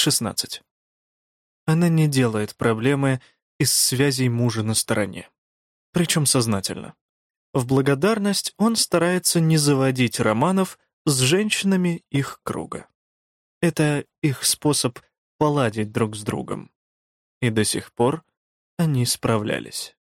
16. Она не делает проблемы из связей мужа на стороне. Причем сознательно. В благодарность он старается не заводить романов с женщинами их круга. Это их способ поладить друг с другом. И до сих пор они справлялись.